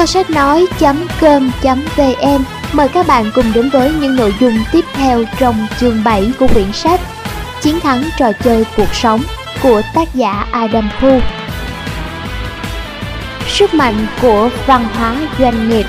Kho sách nói.com.vn mời các bạn cùng đến với những nội dung tiếp theo trong chương 7 của quyển sách Chiến thắng trò chơi cuộc sống của tác giả Adam Khu. Sức mạnh của văn hóa doanh nghiệp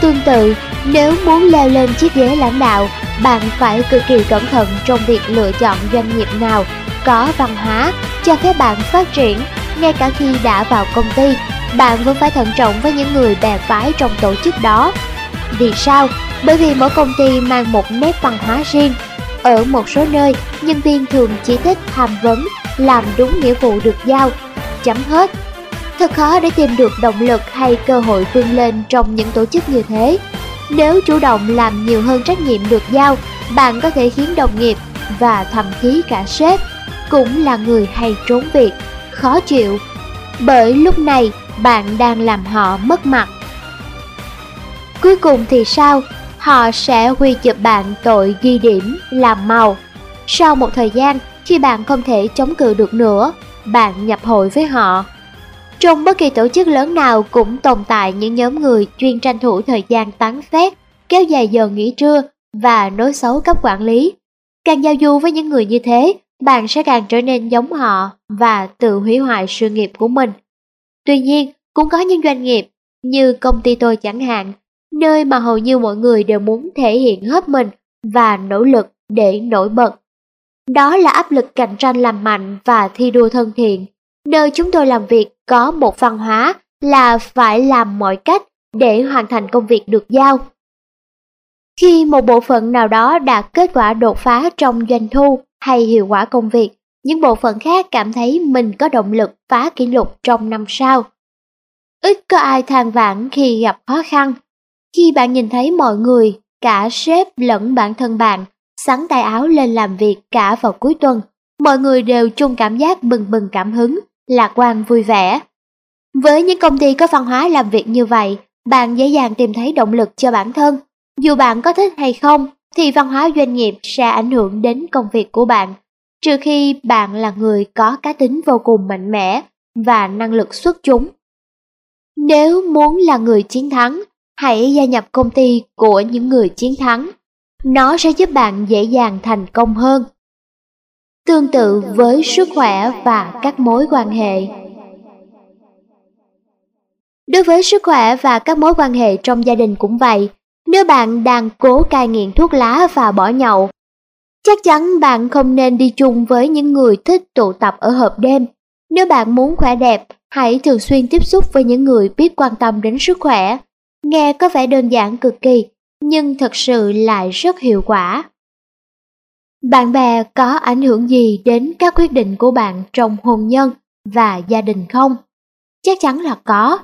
Tương tự, nếu muốn leo lên chiếc ghế lãnh đạo, bạn phải cực kỳ cẩn thận trong việc lựa chọn doanh nghiệp nào có văn hóa cho phép bạn phát triển ngay cả khi đã vào công ty, bạn vẫn phải thận trọng với những người bè phái trong tổ chức đó. Vì sao? Bởi vì mỗi công ty mang một nét văn hóa riêng. Ở một số nơi, nhân viên thường chỉ thích tham vấn, làm đúng nghĩa vụ được giao. Chấm hết. Thật khó để tìm được động lực hay cơ hội vươn lên trong những tổ chức như thế. Nếu chủ động làm nhiều hơn trách nhiệm được giao, bạn có thể khiến đồng nghiệp và thậm chí cả sếp cũng là người hay trốn việc khó chịu, bởi lúc này bạn đang làm họ mất mặt. Cuối cùng thì sao? Họ sẽ quy chụp bạn tội ghi điểm làm màu sau một thời gian, khi bạn không thể chống cự được nữa, bạn nhập hội với họ. Trong bất kỳ tổ chức lớn nào cũng tồn tại những nhóm người chuyên tranh thủ thời gian tán phét kéo dài giờ nghỉ trưa và nói xấu cấp quản lý. Càng giao du với những người như thế bạn sẽ càng trở nên giống họ và tự hủy hoại sự nghiệp của mình. Tuy nhiên, cũng có những doanh nghiệp như công ty tôi chẳng hạn, nơi mà hầu như mọi người đều muốn thể hiện hết mình và nỗ lực để nổi bật. Đó là áp lực cạnh tranh làm mạnh và thi đua thân thiện, nơi chúng tôi làm việc có một văn hóa là phải làm mọi cách để hoàn thành công việc được giao. Khi một bộ phận nào đó đạt kết quả đột phá trong doanh thu hay hiệu quả công việc, những bộ phận khác cảm thấy mình có động lực phá kỷ lục trong năm sau. Ít có ai than vãn khi gặp khó khăn. Khi bạn nhìn thấy mọi người, cả sếp lẫn bản thân bạn, sắn tay áo lên làm việc cả vào cuối tuần, mọi người đều chung cảm giác bừng bừng cảm hứng, lạc quan vui vẻ. Với những công ty có văn hóa làm việc như vậy, bạn dễ dàng tìm thấy động lực cho bản thân. Dù bạn có thích hay không, thì văn hóa doanh nghiệp sẽ ảnh hưởng đến công việc của bạn, trừ khi bạn là người có cá tính vô cùng mạnh mẽ và năng lực xuất chúng. Nếu muốn là người chiến thắng, hãy gia nhập công ty của những người chiến thắng. Nó sẽ giúp bạn dễ dàng thành công hơn. Tương tự với sức khỏe và các mối quan hệ. Đối với sức khỏe và các mối quan hệ trong gia đình cũng vậy, nếu bạn đang cố cai nghiện thuốc lá và bỏ nhậu, chắc chắn bạn không nên đi chung với những người thích tụ tập ở hộp đêm. Nếu bạn muốn khỏe đẹp, hãy thường xuyên tiếp xúc với những người biết quan tâm đến sức khỏe. Nghe có vẻ đơn giản cực kỳ, nhưng thật sự lại rất hiệu quả. Bạn bè có ảnh hưởng gì đến các quyết định của bạn trong hôn nhân và gia đình không? Chắc chắn là có.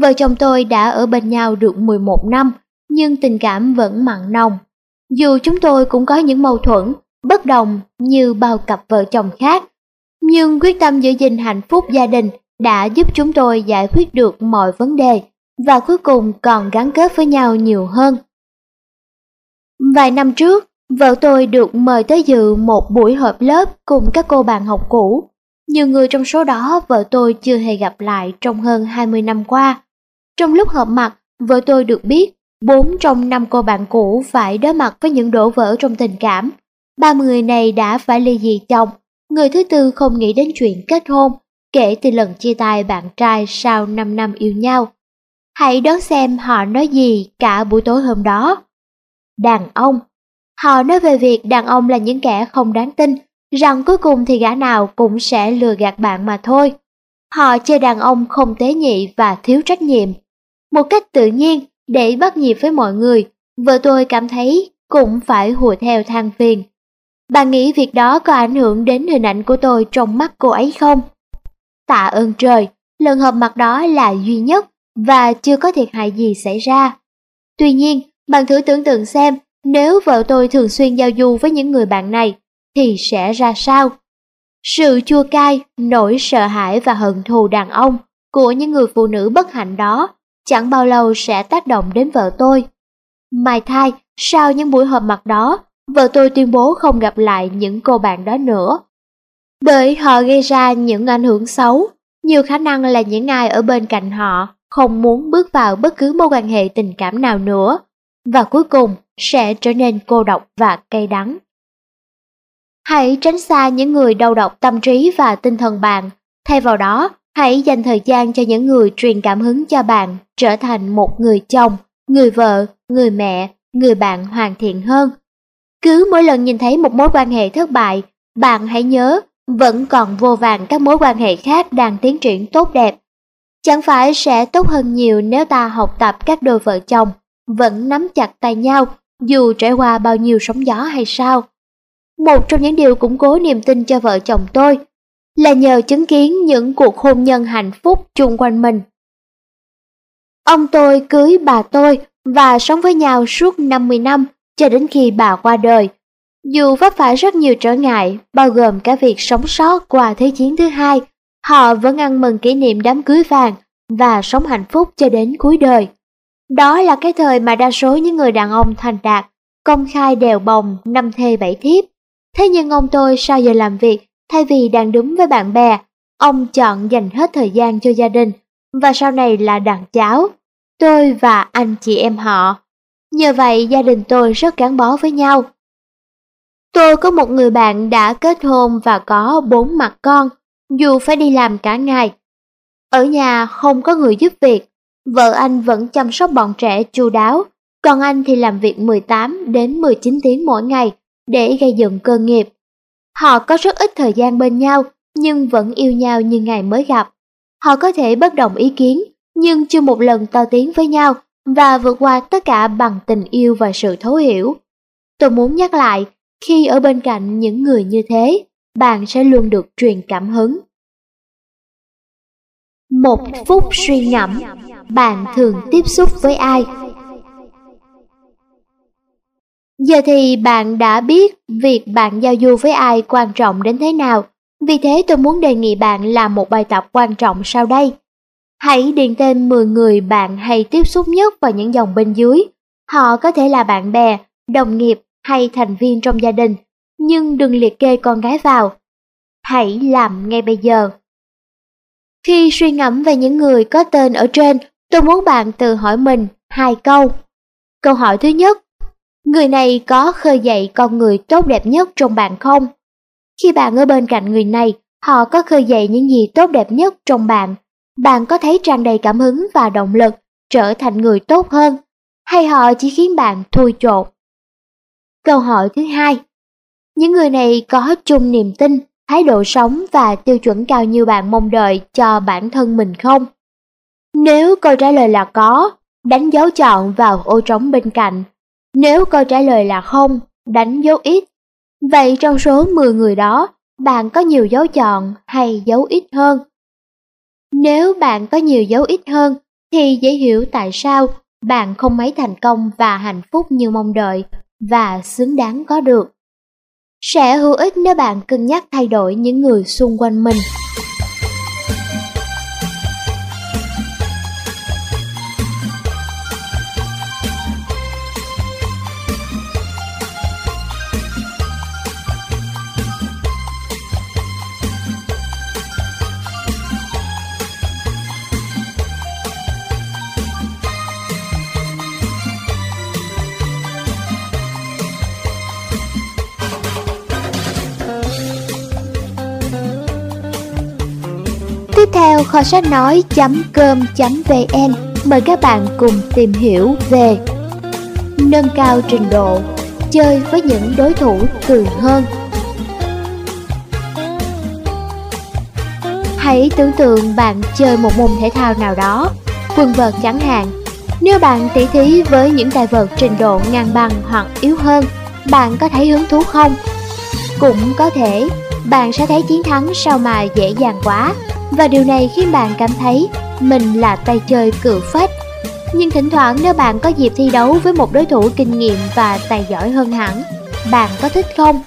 Vợ chồng tôi đã ở bên nhau được 11 năm nhưng tình cảm vẫn mặn nồng. Dù chúng tôi cũng có những mâu thuẫn, bất đồng như bao cặp vợ chồng khác, nhưng quyết tâm giữ gìn hạnh phúc gia đình đã giúp chúng tôi giải quyết được mọi vấn đề và cuối cùng còn gắn kết với nhau nhiều hơn. Vài năm trước, vợ tôi được mời tới dự một buổi họp lớp cùng các cô bạn học cũ. Nhiều người trong số đó vợ tôi chưa hề gặp lại trong hơn 20 năm qua. Trong lúc họp mặt, vợ tôi được biết Bốn trong năm cô bạn cũ phải đối mặt với những đổ vỡ trong tình cảm. Ba người này đã phải ly dị chồng, người thứ tư không nghĩ đến chuyện kết hôn kể từ lần chia tay bạn trai sau 5 năm yêu nhau. Hãy đón xem họ nói gì cả buổi tối hôm đó. Đàn ông Họ nói về việc đàn ông là những kẻ không đáng tin, rằng cuối cùng thì gã nào cũng sẽ lừa gạt bạn mà thôi. Họ chê đàn ông không tế nhị và thiếu trách nhiệm. Một cách tự nhiên, để bắt nhịp với mọi người, vợ tôi cảm thấy cũng phải hùa theo than phiền. Bà nghĩ việc đó có ảnh hưởng đến hình ảnh của tôi trong mắt cô ấy không? Tạ ơn trời, lần họp mặt đó là duy nhất và chưa có thiệt hại gì xảy ra. Tuy nhiên, bạn thử tưởng tượng xem nếu vợ tôi thường xuyên giao du với những người bạn này thì sẽ ra sao? Sự chua cay, nỗi sợ hãi và hận thù đàn ông của những người phụ nữ bất hạnh đó chẳng bao lâu sẽ tác động đến vợ tôi. Mai thai, sau những buổi họp mặt đó, vợ tôi tuyên bố không gặp lại những cô bạn đó nữa. Bởi họ gây ra những ảnh hưởng xấu, Nhiều khả năng là những ai ở bên cạnh họ không muốn bước vào bất cứ mối quan hệ tình cảm nào nữa, và cuối cùng sẽ trở nên cô độc và cay đắng. Hãy tránh xa những người đầu độc tâm trí và tinh thần bạn, thay vào đó hãy dành thời gian cho những người truyền cảm hứng cho bạn trở thành một người chồng, người vợ, người mẹ, người bạn hoàn thiện hơn. Cứ mỗi lần nhìn thấy một mối quan hệ thất bại, bạn hãy nhớ vẫn còn vô vàng các mối quan hệ khác đang tiến triển tốt đẹp. Chẳng phải sẽ tốt hơn nhiều nếu ta học tập các đôi vợ chồng, vẫn nắm chặt tay nhau dù trải qua bao nhiêu sóng gió hay sao. Một trong những điều củng cố niềm tin cho vợ chồng tôi là nhờ chứng kiến những cuộc hôn nhân hạnh phúc chung quanh mình. Ông tôi cưới bà tôi và sống với nhau suốt 50 năm cho đến khi bà qua đời. Dù vấp phải rất nhiều trở ngại, bao gồm cả việc sống sót qua Thế chiến thứ hai, họ vẫn ăn mừng kỷ niệm đám cưới vàng và sống hạnh phúc cho đến cuối đời. Đó là cái thời mà đa số những người đàn ông thành đạt, công khai đèo bồng, năm thê bảy thiếp. Thế nhưng ông tôi sau giờ làm việc, thay vì đang đúng với bạn bè, ông chọn dành hết thời gian cho gia đình, và sau này là đàn cháu, tôi và anh chị em họ. Nhờ vậy gia đình tôi rất gắn bó với nhau. Tôi có một người bạn đã kết hôn và có bốn mặt con, dù phải đi làm cả ngày. Ở nhà không có người giúp việc, vợ anh vẫn chăm sóc bọn trẻ chu đáo, còn anh thì làm việc 18 đến 19 tiếng mỗi ngày để gây dựng cơ nghiệp. Họ có rất ít thời gian bên nhau, nhưng vẫn yêu nhau như ngày mới gặp. Họ có thể bất đồng ý kiến, nhưng chưa một lần to tiếng với nhau và vượt qua tất cả bằng tình yêu và sự thấu hiểu. Tôi muốn nhắc lại, khi ở bên cạnh những người như thế, bạn sẽ luôn được truyền cảm hứng. Một phút suy ngẫm, bạn thường tiếp xúc với ai? Giờ thì bạn đã biết việc bạn giao du với ai quan trọng đến thế nào. Vì thế tôi muốn đề nghị bạn làm một bài tập quan trọng sau đây. Hãy điền tên 10 người bạn hay tiếp xúc nhất vào những dòng bên dưới. Họ có thể là bạn bè, đồng nghiệp hay thành viên trong gia đình, nhưng đừng liệt kê con gái vào. Hãy làm ngay bây giờ. Khi suy ngẫm về những người có tên ở trên, tôi muốn bạn tự hỏi mình hai câu. Câu hỏi thứ nhất, người này có khơi dậy con người tốt đẹp nhất trong bạn không? Khi bạn ở bên cạnh người này, họ có khơi dậy những gì tốt đẹp nhất trong bạn bạn có thấy tràn đầy cảm hứng và động lực trở thành người tốt hơn, hay họ chỉ khiến bạn thui chột? Câu hỏi thứ hai, những người này có chung niềm tin, thái độ sống và tiêu chuẩn cao như bạn mong đợi cho bản thân mình không? Nếu câu trả lời là có, đánh dấu chọn vào ô trống bên cạnh. Nếu câu trả lời là không, đánh dấu ít. Vậy trong số 10 người đó, bạn có nhiều dấu chọn hay dấu ít hơn? Nếu bạn có nhiều dấu ít hơn, thì dễ hiểu tại sao bạn không mấy thành công và hạnh phúc như mong đợi và xứng đáng có được. Sẽ hữu ích nếu bạn cân nhắc thay đổi những người xung quanh mình. Theo kho sách nói.com.vn mời các bạn cùng tìm hiểu về Nâng cao trình độ, chơi với những đối thủ cường hơn Hãy tưởng tượng bạn chơi một môn thể thao nào đó, quần vợt chẳng hạn. Nếu bạn tỉ thí với những tài vợt trình độ ngang bằng hoặc yếu hơn, bạn có thấy hứng thú không? Cũng có thể, bạn sẽ thấy chiến thắng sao mà dễ dàng quá và điều này khiến bạn cảm thấy mình là tay chơi cự phách. Nhưng thỉnh thoảng nếu bạn có dịp thi đấu với một đối thủ kinh nghiệm và tài giỏi hơn hẳn, bạn có thích không?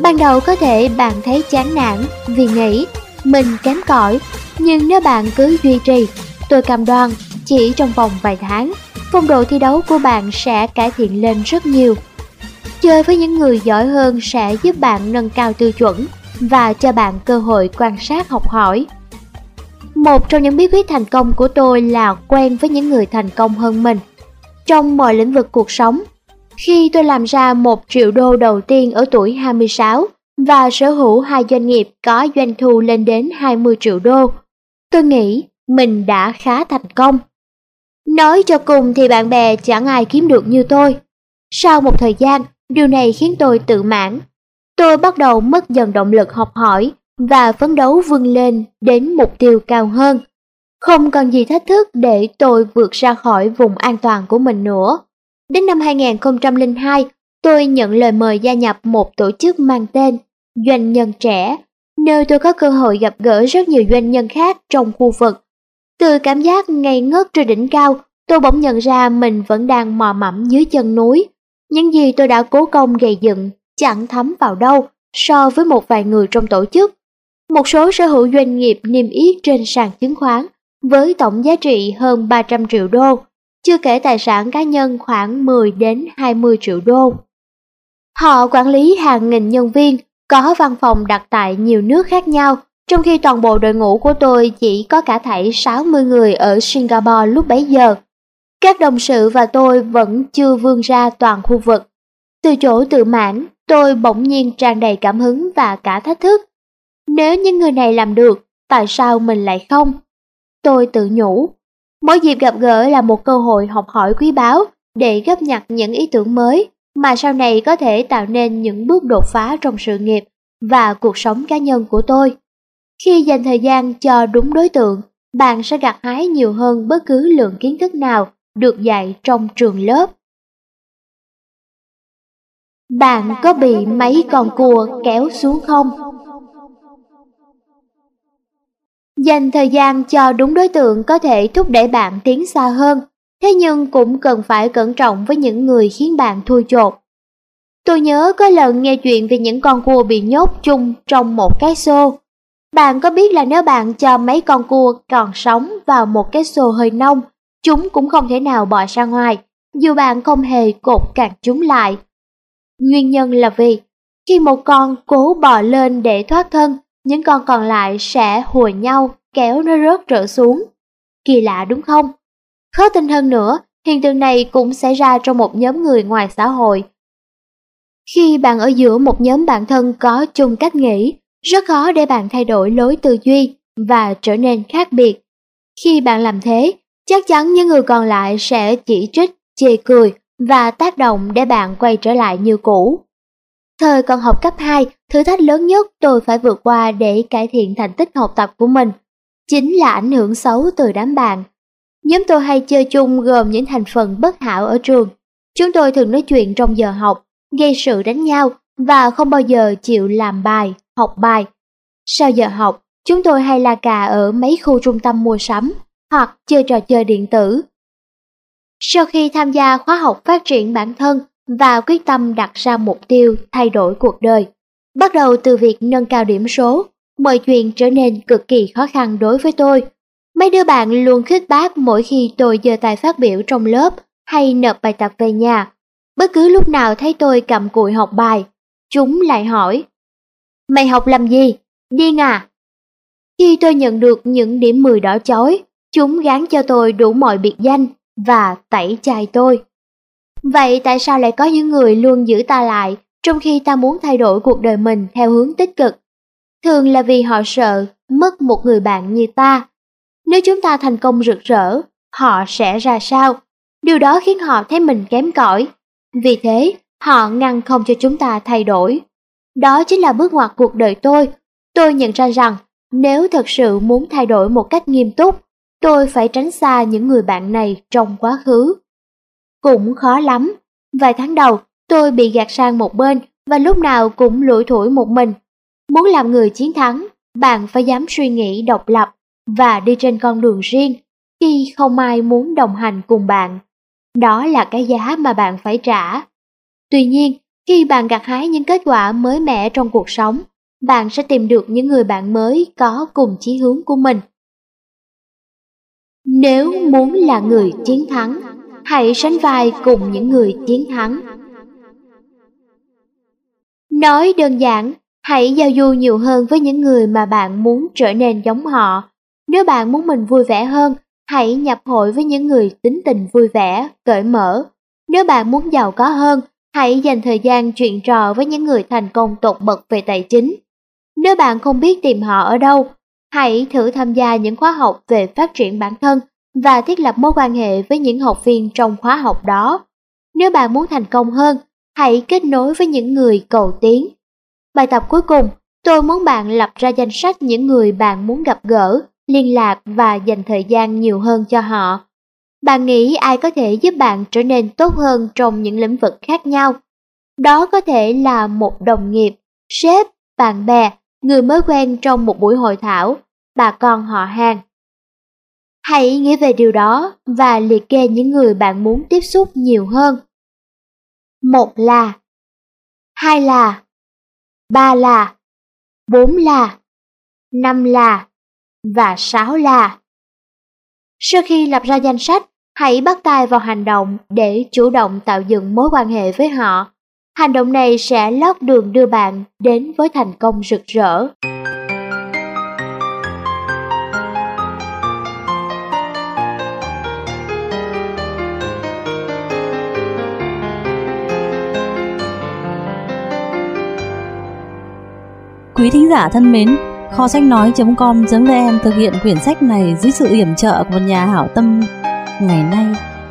Ban đầu có thể bạn thấy chán nản vì nghĩ mình kém cỏi, nhưng nếu bạn cứ duy trì, tôi cam đoan chỉ trong vòng vài tháng, phong độ thi đấu của bạn sẽ cải thiện lên rất nhiều. Chơi với những người giỏi hơn sẽ giúp bạn nâng cao tiêu chuẩn và cho bạn cơ hội quan sát học hỏi một trong những bí quyết thành công của tôi là quen với những người thành công hơn mình. Trong mọi lĩnh vực cuộc sống, khi tôi làm ra một triệu đô đầu tiên ở tuổi 26 và sở hữu hai doanh nghiệp có doanh thu lên đến 20 triệu đô, tôi nghĩ mình đã khá thành công. Nói cho cùng thì bạn bè chẳng ai kiếm được như tôi. Sau một thời gian, điều này khiến tôi tự mãn. Tôi bắt đầu mất dần động lực học hỏi và phấn đấu vươn lên đến mục tiêu cao hơn. Không còn gì thách thức để tôi vượt ra khỏi vùng an toàn của mình nữa. Đến năm 2002, tôi nhận lời mời gia nhập một tổ chức mang tên Doanh nhân trẻ, nơi tôi có cơ hội gặp gỡ rất nhiều doanh nhân khác trong khu vực. Từ cảm giác ngây ngất trên đỉnh cao, tôi bỗng nhận ra mình vẫn đang mò mẫm dưới chân núi. Những gì tôi đã cố công gây dựng chẳng thấm vào đâu so với một vài người trong tổ chức. Một số sở hữu doanh nghiệp niêm yết trên sàn chứng khoán với tổng giá trị hơn 300 triệu đô, chưa kể tài sản cá nhân khoảng 10 đến 20 triệu đô. Họ quản lý hàng nghìn nhân viên, có văn phòng đặt tại nhiều nước khác nhau, trong khi toàn bộ đội ngũ của tôi chỉ có cả thảy 60 người ở Singapore lúc bấy giờ. Các đồng sự và tôi vẫn chưa vươn ra toàn khu vực. Từ chỗ tự mãn, tôi bỗng nhiên tràn đầy cảm hứng và cả thách thức. Nếu những người này làm được, tại sao mình lại không? Tôi tự nhủ, mỗi dịp gặp gỡ là một cơ hội học hỏi quý báu để gấp nhặt những ý tưởng mới mà sau này có thể tạo nên những bước đột phá trong sự nghiệp và cuộc sống cá nhân của tôi. Khi dành thời gian cho đúng đối tượng, bạn sẽ gặt hái nhiều hơn bất cứ lượng kiến thức nào được dạy trong trường lớp. Bạn có bị mấy con cua kéo xuống không? Dành thời gian cho đúng đối tượng có thể thúc đẩy bạn tiến xa hơn, thế nhưng cũng cần phải cẩn trọng với những người khiến bạn thui chột. Tôi nhớ có lần nghe chuyện về những con cua bị nhốt chung trong một cái xô. Bạn có biết là nếu bạn cho mấy con cua còn sống vào một cái xô hơi nông, chúng cũng không thể nào bò ra ngoài, dù bạn không hề cột càng chúng lại. Nguyên nhân là vì khi một con cố bò lên để thoát thân, những con còn lại sẽ hùa nhau kéo nó rớt trở xuống. Kỳ lạ đúng không? Khó tin hơn nữa, hiện tượng này cũng xảy ra trong một nhóm người ngoài xã hội. Khi bạn ở giữa một nhóm bạn thân có chung cách nghĩ, rất khó để bạn thay đổi lối tư duy và trở nên khác biệt. Khi bạn làm thế, chắc chắn những người còn lại sẽ chỉ trích, chê cười và tác động để bạn quay trở lại như cũ. Thời còn học cấp 2, thử thách lớn nhất tôi phải vượt qua để cải thiện thành tích học tập của mình chính là ảnh hưởng xấu từ đám bạn. Nhóm tôi hay chơi chung gồm những thành phần bất hảo ở trường. Chúng tôi thường nói chuyện trong giờ học, gây sự đánh nhau và không bao giờ chịu làm bài, học bài. Sau giờ học, chúng tôi hay la cà ở mấy khu trung tâm mua sắm hoặc chơi trò chơi điện tử. Sau khi tham gia khóa học phát triển bản thân và quyết tâm đặt ra mục tiêu thay đổi cuộc đời, bắt đầu từ việc nâng cao điểm số, mọi chuyện trở nên cực kỳ khó khăn đối với tôi. Mấy đứa bạn luôn khích bác mỗi khi tôi giơ tay phát biểu trong lớp hay nộp bài tập về nhà. Bất cứ lúc nào thấy tôi cầm cụi học bài, chúng lại hỏi Mày học làm gì? Điên à? Khi tôi nhận được những điểm 10 đỏ chói, chúng gán cho tôi đủ mọi biệt danh và tẩy chay tôi. Vậy tại sao lại có những người luôn giữ ta lại trong khi ta muốn thay đổi cuộc đời mình theo hướng tích cực? Thường là vì họ sợ mất một người bạn như ta. Nếu chúng ta thành công rực rỡ, họ sẽ ra sao? Điều đó khiến họ thấy mình kém cỏi. Vì thế, họ ngăn không cho chúng ta thay đổi. Đó chính là bước ngoặt cuộc đời tôi. Tôi nhận ra rằng, nếu thật sự muốn thay đổi một cách nghiêm túc, tôi phải tránh xa những người bạn này trong quá khứ. Cũng khó lắm. Vài tháng đầu, tôi bị gạt sang một bên và lúc nào cũng lủi thủi một mình. Muốn làm người chiến thắng, bạn phải dám suy nghĩ độc lập và đi trên con đường riêng khi không ai muốn đồng hành cùng bạn. Đó là cái giá mà bạn phải trả. Tuy nhiên, khi bạn gặt hái những kết quả mới mẻ trong cuộc sống, bạn sẽ tìm được những người bạn mới có cùng chí hướng của mình. Nếu muốn là người chiến thắng, hãy sánh vai cùng những người chiến thắng. Nói đơn giản, hãy giao du nhiều hơn với những người mà bạn muốn trở nên giống họ. Nếu bạn muốn mình vui vẻ hơn, hãy nhập hội với những người tính tình vui vẻ, cởi mở. Nếu bạn muốn giàu có hơn, hãy dành thời gian chuyện trò với những người thành công tột bậc về tài chính. Nếu bạn không biết tìm họ ở đâu, hãy thử tham gia những khóa học về phát triển bản thân và thiết lập mối quan hệ với những học viên trong khóa học đó. Nếu bạn muốn thành công hơn, hãy kết nối với những người cầu tiến. Bài tập cuối cùng, tôi muốn bạn lập ra danh sách những người bạn muốn gặp gỡ, liên lạc và dành thời gian nhiều hơn cho họ. Bạn nghĩ ai có thể giúp bạn trở nên tốt hơn trong những lĩnh vực khác nhau? Đó có thể là một đồng nghiệp, sếp, bạn bè, người mới quen trong một buổi hội thảo, bà con họ hàng. Hãy nghĩ về điều đó và liệt kê những người bạn muốn tiếp xúc nhiều hơn. Một là, hai là, ba là, bốn là, năm là và sáu là. Sau khi lập ra danh sách, hãy bắt tay vào hành động để chủ động tạo dựng mối quan hệ với họ. Hành động này sẽ lót đường đưa bạn đến với thành công rực rỡ. Quý thính giả thân mến, kho sách nói.com.vn thực hiện quyển sách này dưới sự yểm trợ của một nhà hảo tâm. Ngày nay,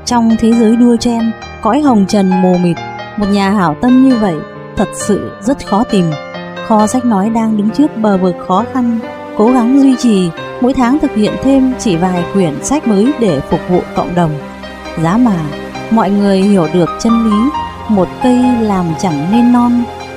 trong thế giới đua chen, cõi hồng trần mù mịt, một nhà hảo tâm như vậy thật sự rất khó tìm. Kho sách nói đang đứng trước bờ vực khó khăn, cố gắng duy trì, mỗi tháng thực hiện thêm chỉ vài quyển sách mới để phục vụ cộng đồng. Giá mà, mọi người hiểu được chân lý, một cây làm chẳng nên non,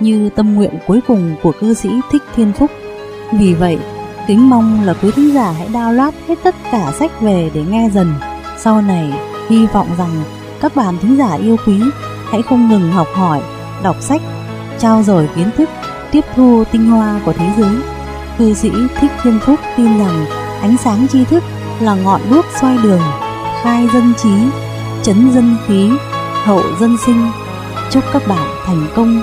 như tâm nguyện cuối cùng của cư sĩ Thích Thiên Phúc. Vì vậy, kính mong là quý thính giả hãy download hết tất cả sách về để nghe dần. Sau này, hy vọng rằng các bạn thính giả yêu quý hãy không ngừng học hỏi, đọc sách, trao dồi kiến thức, tiếp thu tinh hoa của thế giới. Cư sĩ Thích Thiên Phúc tin rằng ánh sáng tri thức là ngọn đuốc xoay đường, khai dân trí, chấn dân khí, hậu dân sinh. Chúc các bạn thành công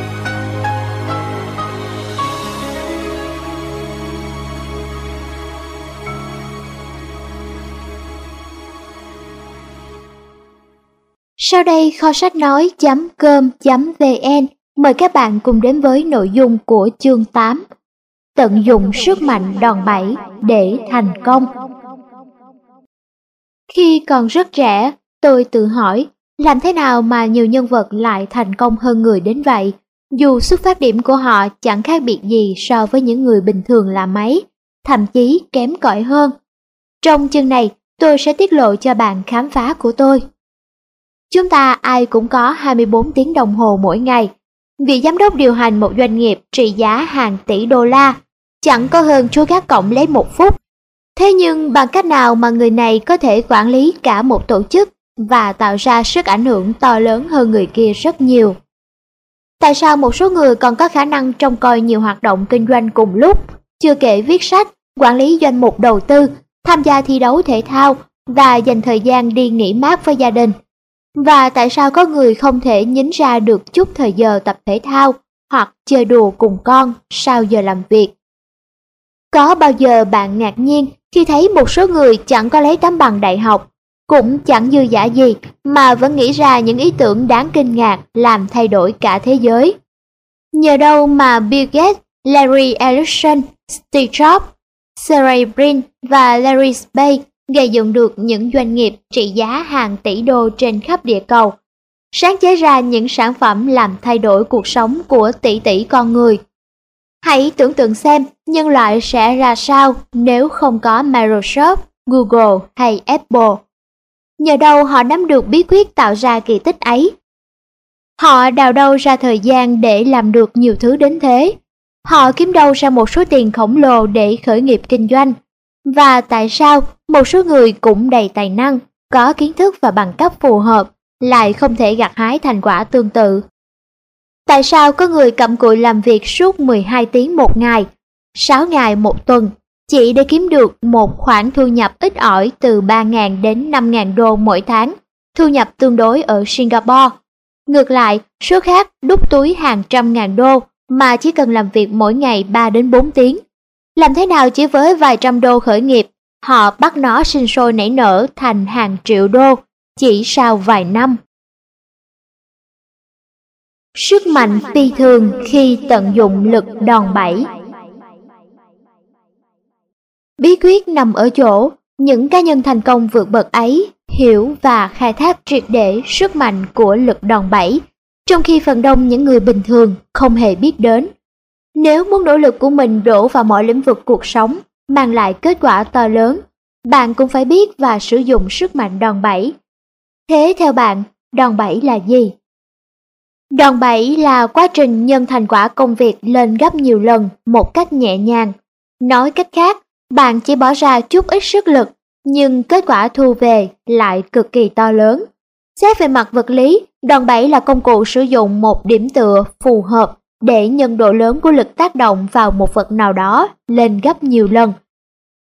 Sau đây kho sách nói.com.vn mời các bạn cùng đến với nội dung của chương 8 Tận dụng sức mạnh đòn bẩy để thành công Khi còn rất trẻ, tôi tự hỏi làm thế nào mà nhiều nhân vật lại thành công hơn người đến vậy dù xuất phát điểm của họ chẳng khác biệt gì so với những người bình thường là mấy, thậm chí kém cỏi hơn. Trong chương này, tôi sẽ tiết lộ cho bạn khám phá của tôi. Chúng ta ai cũng có 24 tiếng đồng hồ mỗi ngày. Vị giám đốc điều hành một doanh nghiệp trị giá hàng tỷ đô la, chẳng có hơn chú gác cổng lấy một phút. Thế nhưng bằng cách nào mà người này có thể quản lý cả một tổ chức và tạo ra sức ảnh hưởng to lớn hơn người kia rất nhiều? Tại sao một số người còn có khả năng trông coi nhiều hoạt động kinh doanh cùng lúc, chưa kể viết sách, quản lý doanh mục đầu tư, tham gia thi đấu thể thao và dành thời gian đi nghỉ mát với gia đình? Và tại sao có người không thể nhín ra được chút thời giờ tập thể thao hoặc chơi đùa cùng con sau giờ làm việc? Có bao giờ bạn ngạc nhiên khi thấy một số người chẳng có lấy tấm bằng đại học, cũng chẳng dư giả gì mà vẫn nghĩ ra những ý tưởng đáng kinh ngạc làm thay đổi cả thế giới? Nhờ đâu mà Bill Gates, Larry Ellison, Steve Jobs, Sergey Brin và Larry Page gây dựng được những doanh nghiệp trị giá hàng tỷ đô trên khắp địa cầu, sáng chế ra những sản phẩm làm thay đổi cuộc sống của tỷ tỷ con người. Hãy tưởng tượng xem nhân loại sẽ ra sao nếu không có Microsoft, Google hay Apple. Nhờ đâu họ nắm được bí quyết tạo ra kỳ tích ấy. Họ đào đâu ra thời gian để làm được nhiều thứ đến thế. Họ kiếm đâu ra một số tiền khổng lồ để khởi nghiệp kinh doanh. Và tại sao một số người cũng đầy tài năng, có kiến thức và bằng cấp phù hợp, lại không thể gặt hái thành quả tương tự? Tại sao có người cầm cụi làm việc suốt 12 tiếng một ngày, 6 ngày một tuần, chỉ để kiếm được một khoản thu nhập ít ỏi từ 3.000 đến 5.000 đô mỗi tháng, thu nhập tương đối ở Singapore. Ngược lại, số khác đút túi hàng trăm ngàn đô mà chỉ cần làm việc mỗi ngày 3 đến 4 tiếng làm thế nào chỉ với vài trăm đô khởi nghiệp, họ bắt nó sinh sôi nảy nở thành hàng triệu đô chỉ sau vài năm. Sức mạnh phi thường khi tận dụng lực đòn bẩy Bí quyết nằm ở chỗ, những cá nhân thành công vượt bậc ấy hiểu và khai thác triệt để sức mạnh của lực đòn bẩy, trong khi phần đông những người bình thường không hề biết đến. Nếu muốn nỗ lực của mình đổ vào mọi lĩnh vực cuộc sống, mang lại kết quả to lớn, bạn cũng phải biết và sử dụng sức mạnh đòn bẩy. Thế theo bạn, đòn bẩy là gì? Đòn bẩy là quá trình nhân thành quả công việc lên gấp nhiều lần một cách nhẹ nhàng. Nói cách khác, bạn chỉ bỏ ra chút ít sức lực, nhưng kết quả thu về lại cực kỳ to lớn. Xét về mặt vật lý, đòn bẩy là công cụ sử dụng một điểm tựa phù hợp để nhân độ lớn của lực tác động vào một vật nào đó lên gấp nhiều lần.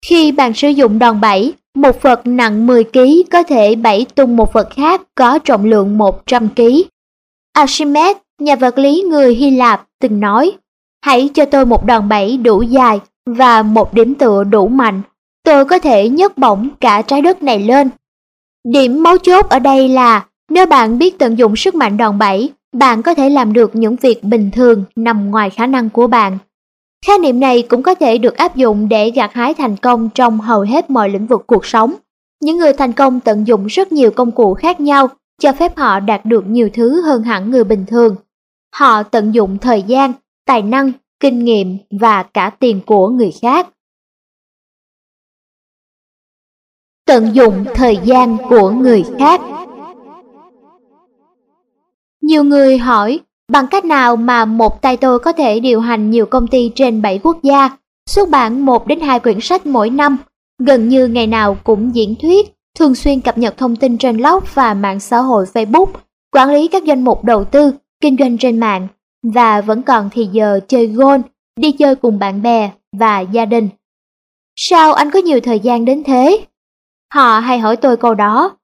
Khi bạn sử dụng đòn bẩy, một vật nặng 10 kg có thể bẩy tung một vật khác có trọng lượng 100 kg. Archimedes, nhà vật lý người Hy Lạp, từng nói, hãy cho tôi một đòn bẩy đủ dài và một điểm tựa đủ mạnh, tôi có thể nhấc bổng cả trái đất này lên. Điểm mấu chốt ở đây là nếu bạn biết tận dụng sức mạnh đòn bẩy, bạn có thể làm được những việc bình thường nằm ngoài khả năng của bạn. Khái niệm này cũng có thể được áp dụng để gặt hái thành công trong hầu hết mọi lĩnh vực cuộc sống. Những người thành công tận dụng rất nhiều công cụ khác nhau cho phép họ đạt được nhiều thứ hơn hẳn người bình thường. Họ tận dụng thời gian, tài năng, kinh nghiệm và cả tiền của người khác. Tận dụng thời gian của người khác nhiều người hỏi, bằng cách nào mà một tay tôi có thể điều hành nhiều công ty trên 7 quốc gia, xuất bản 1 đến 2 quyển sách mỗi năm, gần như ngày nào cũng diễn thuyết, thường xuyên cập nhật thông tin trên blog và mạng xã hội Facebook, quản lý các danh mục đầu tư, kinh doanh trên mạng, và vẫn còn thì giờ chơi gôn đi chơi cùng bạn bè và gia đình. Sao anh có nhiều thời gian đến thế? Họ hay hỏi tôi câu đó,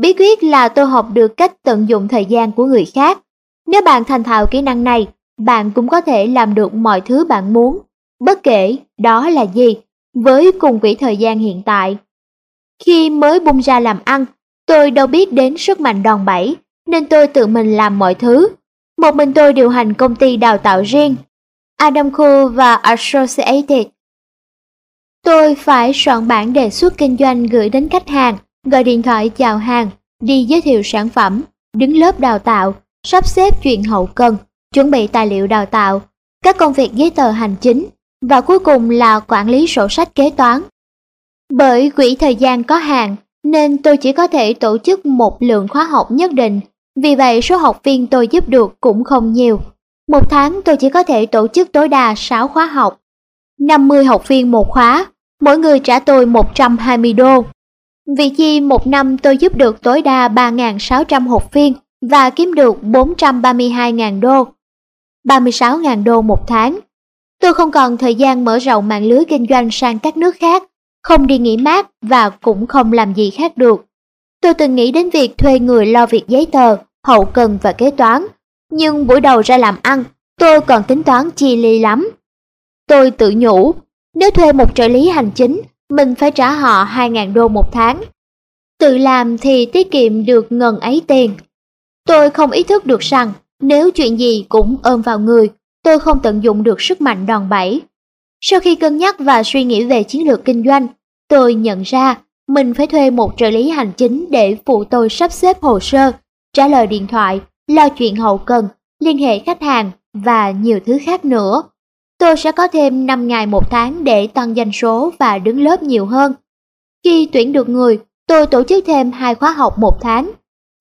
Bí quyết là tôi học được cách tận dụng thời gian của người khác. Nếu bạn thành thạo kỹ năng này, bạn cũng có thể làm được mọi thứ bạn muốn, bất kể đó là gì, với cùng quỹ thời gian hiện tại. Khi mới bung ra làm ăn, tôi đâu biết đến sức mạnh đòn bẩy, nên tôi tự mình làm mọi thứ. Một mình tôi điều hành công ty đào tạo riêng, Adam Cool và Associated. Tôi phải soạn bản đề xuất kinh doanh gửi đến khách hàng, gọi điện thoại chào hàng, đi giới thiệu sản phẩm, đứng lớp đào tạo, sắp xếp chuyện hậu cần, chuẩn bị tài liệu đào tạo, các công việc giấy tờ hành chính và cuối cùng là quản lý sổ sách kế toán. Bởi quỹ thời gian có hạn nên tôi chỉ có thể tổ chức một lượng khóa học nhất định, vì vậy số học viên tôi giúp được cũng không nhiều. Một tháng tôi chỉ có thể tổ chức tối đa 6 khóa học. 50 học viên một khóa, mỗi người trả tôi 120 đô. Vì chi một năm tôi giúp được tối đa 3.600 học viên và kiếm được 432.000 đô, 36.000 đô một tháng. Tôi không còn thời gian mở rộng mạng lưới kinh doanh sang các nước khác, không đi nghỉ mát và cũng không làm gì khác được. Tôi từng nghĩ đến việc thuê người lo việc giấy tờ, hậu cần và kế toán, nhưng buổi đầu ra làm ăn, tôi còn tính toán chi ly lắm. Tôi tự nhủ, nếu thuê một trợ lý hành chính, mình phải trả họ 2.000 đô một tháng. Tự làm thì tiết kiệm được ngần ấy tiền. Tôi không ý thức được rằng nếu chuyện gì cũng ôm vào người, tôi không tận dụng được sức mạnh đòn bẩy. Sau khi cân nhắc và suy nghĩ về chiến lược kinh doanh, tôi nhận ra mình phải thuê một trợ lý hành chính để phụ tôi sắp xếp hồ sơ, trả lời điện thoại, lo chuyện hậu cần, liên hệ khách hàng và nhiều thứ khác nữa. Tôi sẽ có thêm 5 ngày một tháng để tăng doanh số và đứng lớp nhiều hơn. Khi tuyển được người, tôi tổ chức thêm hai khóa học một tháng.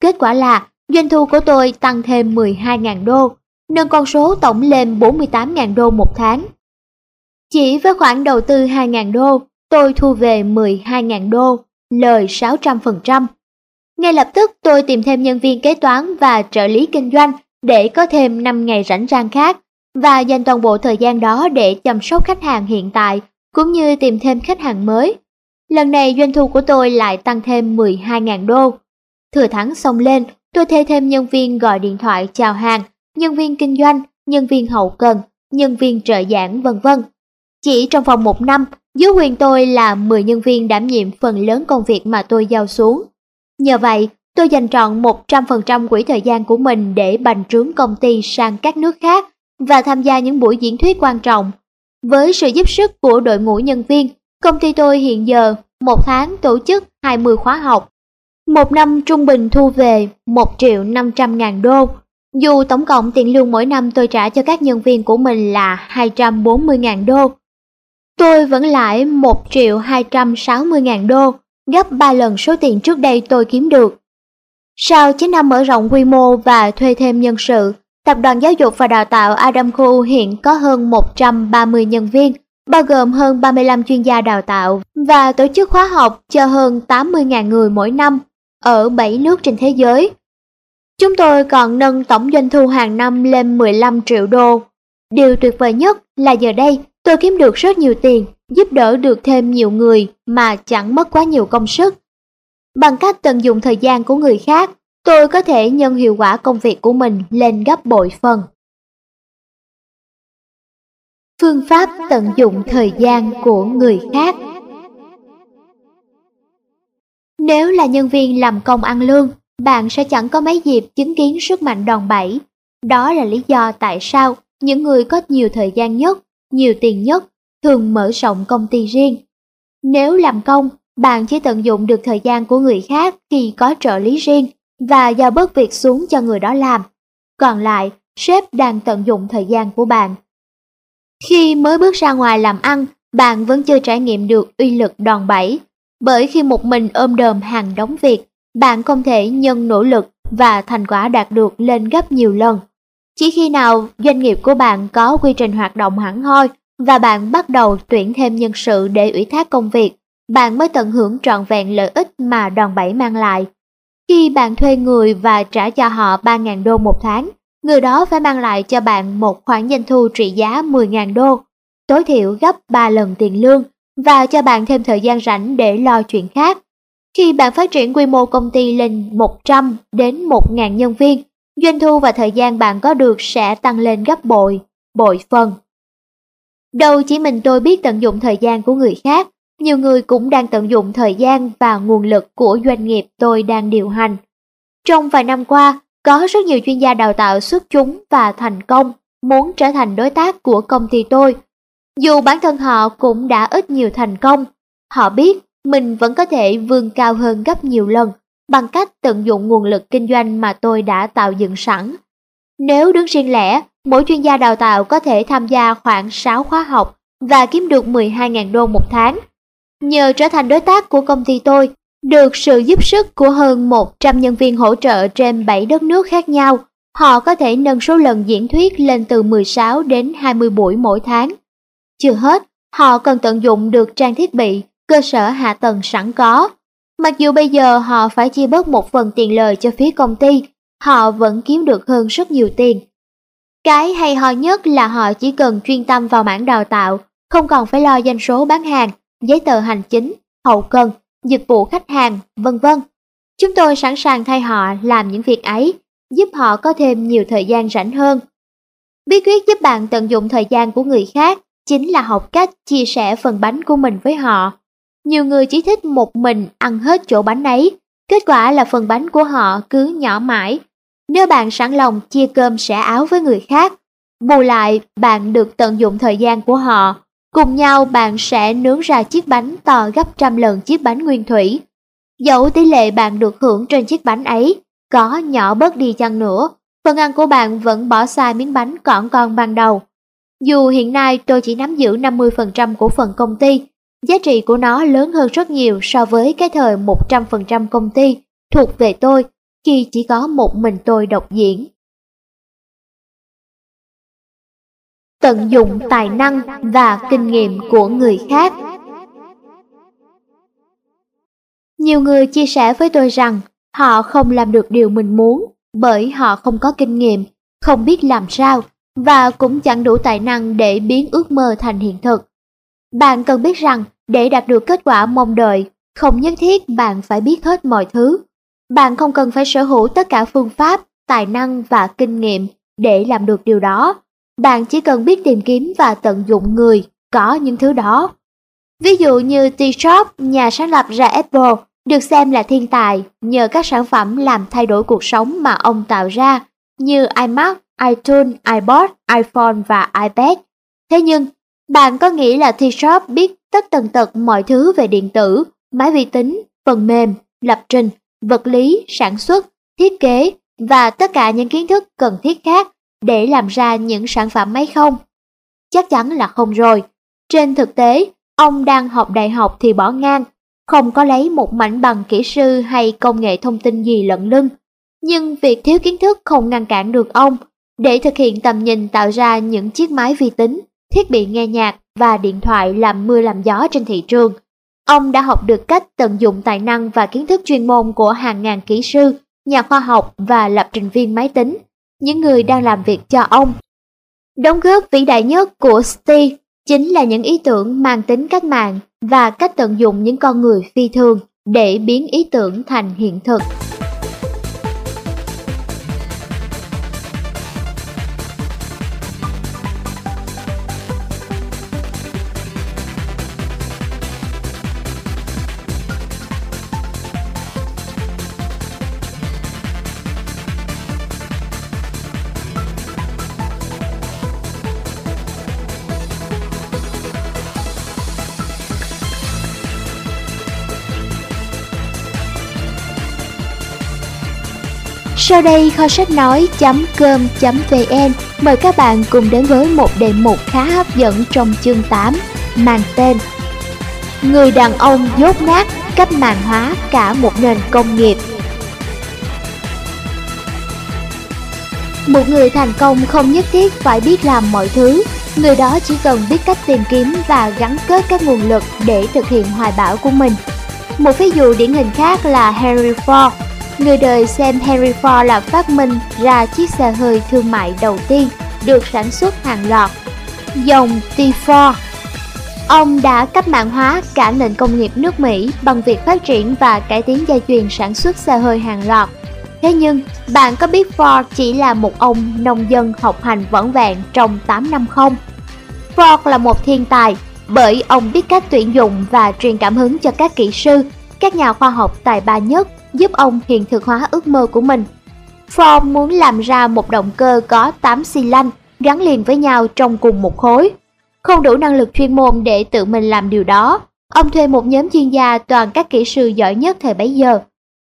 Kết quả là doanh thu của tôi tăng thêm 12.000 đô, nâng con số tổng lên 48.000 đô một tháng. Chỉ với khoản đầu tư 2.000 đô, tôi thu về 12.000 đô, lời 600%. Ngay lập tức tôi tìm thêm nhân viên kế toán và trợ lý kinh doanh để có thêm 5 ngày rảnh rang khác và dành toàn bộ thời gian đó để chăm sóc khách hàng hiện tại cũng như tìm thêm khách hàng mới. Lần này doanh thu của tôi lại tăng thêm 12.000 đô. Thừa thắng xông lên, tôi thuê thêm nhân viên gọi điện thoại chào hàng, nhân viên kinh doanh, nhân viên hậu cần, nhân viên trợ giảng vân vân. Chỉ trong vòng một năm, dưới quyền tôi là 10 nhân viên đảm nhiệm phần lớn công việc mà tôi giao xuống. Nhờ vậy, tôi dành trọn 100% quỹ thời gian của mình để bành trướng công ty sang các nước khác và tham gia những buổi diễn thuyết quan trọng. Với sự giúp sức của đội ngũ nhân viên, công ty tôi hiện giờ một tháng tổ chức 20 khóa học. Một năm trung bình thu về 1 triệu 500 ngàn đô. Dù tổng cộng tiền lương mỗi năm tôi trả cho các nhân viên của mình là 240 ngàn đô. Tôi vẫn lãi 1 triệu 260 ngàn đô, gấp 3 lần số tiền trước đây tôi kiếm được. Sau 9 năm mở rộng quy mô và thuê thêm nhân sự, Tập đoàn Giáo dục và Đào tạo Adamco hiện có hơn 130 nhân viên, bao gồm hơn 35 chuyên gia đào tạo và tổ chức khóa học cho hơn 80.000 người mỗi năm ở 7 nước trên thế giới. Chúng tôi còn nâng tổng doanh thu hàng năm lên 15 triệu đô. Điều tuyệt vời nhất là giờ đây tôi kiếm được rất nhiều tiền, giúp đỡ được thêm nhiều người mà chẳng mất quá nhiều công sức. Bằng cách tận dụng thời gian của người khác, tôi có thể nhân hiệu quả công việc của mình lên gấp bội phần. Phương pháp tận dụng thời gian của người khác Nếu là nhân viên làm công ăn lương, bạn sẽ chẳng có mấy dịp chứng kiến sức mạnh đòn bẩy. Đó là lý do tại sao những người có nhiều thời gian nhất, nhiều tiền nhất thường mở rộng công ty riêng. Nếu làm công, bạn chỉ tận dụng được thời gian của người khác khi có trợ lý riêng và giao bớt việc xuống cho người đó làm. Còn lại, sếp đang tận dụng thời gian của bạn. Khi mới bước ra ngoài làm ăn, bạn vẫn chưa trải nghiệm được uy lực đòn bẩy. Bởi khi một mình ôm đờm hàng đóng việc, bạn không thể nhân nỗ lực và thành quả đạt được lên gấp nhiều lần. Chỉ khi nào doanh nghiệp của bạn có quy trình hoạt động hẳn hoi và bạn bắt đầu tuyển thêm nhân sự để ủy thác công việc, bạn mới tận hưởng trọn vẹn lợi ích mà đòn bẩy mang lại. Khi bạn thuê người và trả cho họ 3.000 đô một tháng, người đó phải mang lại cho bạn một khoản doanh thu trị giá 10.000 đô, tối thiểu gấp 3 lần tiền lương và cho bạn thêm thời gian rảnh để lo chuyện khác. Khi bạn phát triển quy mô công ty lên 100 đến 1.000 nhân viên, doanh thu và thời gian bạn có được sẽ tăng lên gấp bội, bội phần. Đâu chỉ mình tôi biết tận dụng thời gian của người khác, nhiều người cũng đang tận dụng thời gian và nguồn lực của doanh nghiệp tôi đang điều hành. Trong vài năm qua, có rất nhiều chuyên gia đào tạo xuất chúng và thành công muốn trở thành đối tác của công ty tôi. Dù bản thân họ cũng đã ít nhiều thành công, họ biết mình vẫn có thể vươn cao hơn gấp nhiều lần bằng cách tận dụng nguồn lực kinh doanh mà tôi đã tạo dựng sẵn. Nếu đứng riêng lẻ, mỗi chuyên gia đào tạo có thể tham gia khoảng 6 khóa học và kiếm được 12.000 đô một tháng. Nhờ trở thành đối tác của công ty tôi, được sự giúp sức của hơn 100 nhân viên hỗ trợ trên 7 đất nước khác nhau, họ có thể nâng số lần diễn thuyết lên từ 16 đến 20 buổi mỗi tháng. Chưa hết, họ cần tận dụng được trang thiết bị, cơ sở hạ tầng sẵn có. Mặc dù bây giờ họ phải chia bớt một phần tiền lời cho phía công ty, họ vẫn kiếm được hơn rất nhiều tiền. Cái hay ho nhất là họ chỉ cần chuyên tâm vào mảng đào tạo, không còn phải lo doanh số bán hàng, giấy tờ hành chính, hậu cần, dịch vụ khách hàng, vân vân. Chúng tôi sẵn sàng thay họ làm những việc ấy, giúp họ có thêm nhiều thời gian rảnh hơn. Bí quyết giúp bạn tận dụng thời gian của người khác chính là học cách chia sẻ phần bánh của mình với họ. Nhiều người chỉ thích một mình ăn hết chỗ bánh ấy, kết quả là phần bánh của họ cứ nhỏ mãi. Nếu bạn sẵn lòng chia cơm sẻ áo với người khác, bù lại bạn được tận dụng thời gian của họ. Cùng nhau bạn sẽ nướng ra chiếc bánh to gấp trăm lần chiếc bánh nguyên thủy. Dẫu tỷ lệ bạn được hưởng trên chiếc bánh ấy có nhỏ bớt đi chăng nữa, phần ăn của bạn vẫn bỏ xa miếng bánh còn con ban đầu. Dù hiện nay tôi chỉ nắm giữ 50% của phần công ty, giá trị của nó lớn hơn rất nhiều so với cái thời 100% công ty thuộc về tôi khi chỉ có một mình tôi độc diễn. Tận dụng tài năng và kinh nghiệm của người khác Nhiều người chia sẻ với tôi rằng họ không làm được điều mình muốn bởi họ không có kinh nghiệm, không biết làm sao và cũng chẳng đủ tài năng để biến ước mơ thành hiện thực. Bạn cần biết rằng để đạt được kết quả mong đợi, không nhất thiết bạn phải biết hết mọi thứ. Bạn không cần phải sở hữu tất cả phương pháp, tài năng và kinh nghiệm để làm được điều đó. Bạn chỉ cần biết tìm kiếm và tận dụng người có những thứ đó. Ví dụ như Steve Jobs, nhà sáng lập ra Apple, được xem là thiên tài nhờ các sản phẩm làm thay đổi cuộc sống mà ông tạo ra như iMac, iTunes, iPod, iPhone và iPad. Thế nhưng, bạn có nghĩ là T-Shop biết tất tần tật mọi thứ về điện tử, máy vi tính, phần mềm, lập trình, vật lý, sản xuất, thiết kế và tất cả những kiến thức cần thiết khác để làm ra những sản phẩm máy không? Chắc chắn là không rồi. Trên thực tế, ông đang học đại học thì bỏ ngang, không có lấy một mảnh bằng kỹ sư hay công nghệ thông tin gì lận lưng. Nhưng việc thiếu kiến thức không ngăn cản được ông để thực hiện tầm nhìn tạo ra những chiếc máy vi tính, thiết bị nghe nhạc và điện thoại làm mưa làm gió trên thị trường. Ông đã học được cách tận dụng tài năng và kiến thức chuyên môn của hàng ngàn kỹ sư, nhà khoa học và lập trình viên máy tính, những người đang làm việc cho ông. Đóng góp vĩ đại nhất của Steve chính là những ý tưởng mang tính cách mạng và cách tận dụng những con người phi thường để biến ý tưởng thành hiện thực. Sau đây, kho sách nói.com.vn mời các bạn cùng đến với một đề mục khá hấp dẫn trong chương 8 mang tên Người đàn ông dốt nát cách mạng hóa cả một nền công nghiệp. Một người thành công không nhất thiết phải biết làm mọi thứ. Người đó chỉ cần biết cách tìm kiếm và gắn kết các nguồn lực để thực hiện hoài bão của mình. Một ví dụ điển hình khác là Henry Ford. Người đời xem Henry Ford là phát minh ra chiếc xe hơi thương mại đầu tiên được sản xuất hàng loạt, dòng T4. Ông đã cách mạng hóa cả nền công nghiệp nước Mỹ bằng việc phát triển và cải tiến dây chuyền sản xuất xe hơi hàng loạt. Thế nhưng, bạn có biết Ford chỉ là một ông nông dân học hành vẫn vẹn trong 8 năm không? Ford là một thiên tài bởi ông biết cách tuyển dụng và truyền cảm hứng cho các kỹ sư, các nhà khoa học tài ba nhất giúp ông hiện thực hóa ước mơ của mình. Ford muốn làm ra một động cơ có 8 xi lanh gắn liền với nhau trong cùng một khối. Không đủ năng lực chuyên môn để tự mình làm điều đó, ông thuê một nhóm chuyên gia toàn các kỹ sư giỏi nhất thời bấy giờ.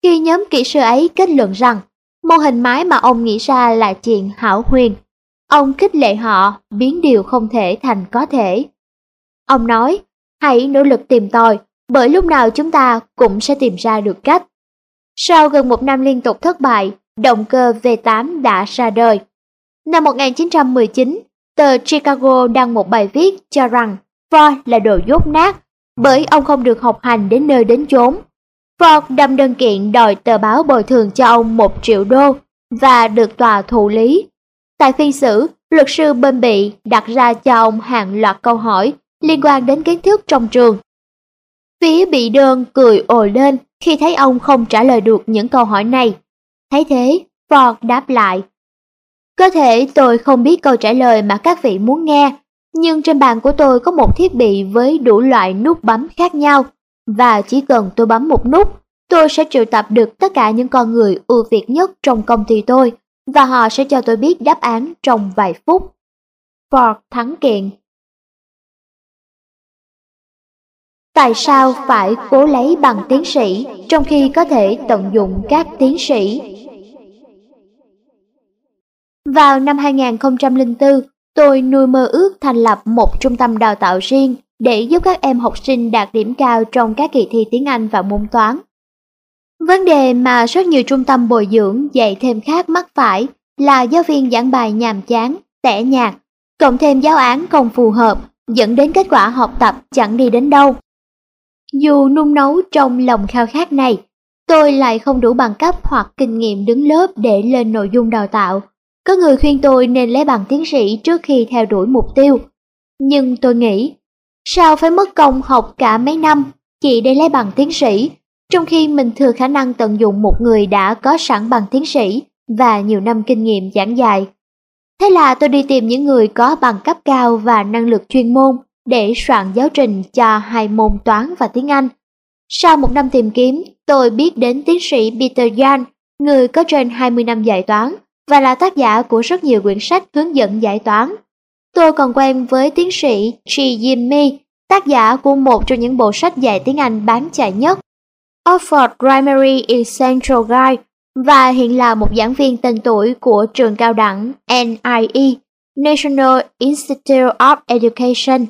Khi nhóm kỹ sư ấy kết luận rằng mô hình máy mà ông nghĩ ra là chuyện hảo huyền, ông khích lệ họ biến điều không thể thành có thể. Ông nói, hãy nỗ lực tìm tòi, bởi lúc nào chúng ta cũng sẽ tìm ra được cách. Sau gần một năm liên tục thất bại, động cơ V8 đã ra đời. Năm 1919, tờ Chicago đăng một bài viết cho rằng Ford là đồ dốt nát bởi ông không được học hành đến nơi đến chốn. Ford đâm đơn kiện đòi tờ báo bồi thường cho ông một triệu đô và được tòa thụ lý. Tại phiên xử, luật sư bên bị đặt ra cho ông hàng loạt câu hỏi liên quan đến kiến thức trong trường. Phía bị đơn cười ồ lên khi thấy ông không trả lời được những câu hỏi này. Thấy thế, Ford đáp lại. Có thể tôi không biết câu trả lời mà các vị muốn nghe, nhưng trên bàn của tôi có một thiết bị với đủ loại nút bấm khác nhau, và chỉ cần tôi bấm một nút, tôi sẽ triệu tập được tất cả những con người ưu việt nhất trong công ty tôi, và họ sẽ cho tôi biết đáp án trong vài phút. Ford thắng kiện Tại sao phải cố lấy bằng tiến sĩ trong khi có thể tận dụng các tiến sĩ? Vào năm 2004, tôi nuôi mơ ước thành lập một trung tâm đào tạo riêng để giúp các em học sinh đạt điểm cao trong các kỳ thi tiếng Anh và môn toán. Vấn đề mà rất nhiều trung tâm bồi dưỡng dạy thêm khác mắc phải là giáo viên giảng bài nhàm chán, tẻ nhạt, cộng thêm giáo án không phù hợp, dẫn đến kết quả học tập chẳng đi đến đâu. Dù nung nấu trong lòng khao khát này, tôi lại không đủ bằng cấp hoặc kinh nghiệm đứng lớp để lên nội dung đào tạo. Có người khuyên tôi nên lấy bằng tiến sĩ trước khi theo đuổi mục tiêu. Nhưng tôi nghĩ, sao phải mất công học cả mấy năm chỉ để lấy bằng tiến sĩ, trong khi mình thừa khả năng tận dụng một người đã có sẵn bằng tiến sĩ và nhiều năm kinh nghiệm giảng dạy. Thế là tôi đi tìm những người có bằng cấp cao và năng lực chuyên môn để soạn giáo trình cho hai môn toán và tiếng Anh. Sau một năm tìm kiếm, tôi biết đến tiến sĩ Peter Yan, người có trên 20 năm dạy toán và là tác giả của rất nhiều quyển sách hướng dẫn giải toán. Tôi còn quen với tiến sĩ Chi Yin Mi, tác giả của một trong những bộ sách dạy tiếng Anh bán chạy nhất, Oxford Primary Essential Guide, và hiện là một giảng viên tên tuổi của trường cao đẳng NIE, National Institute of Education.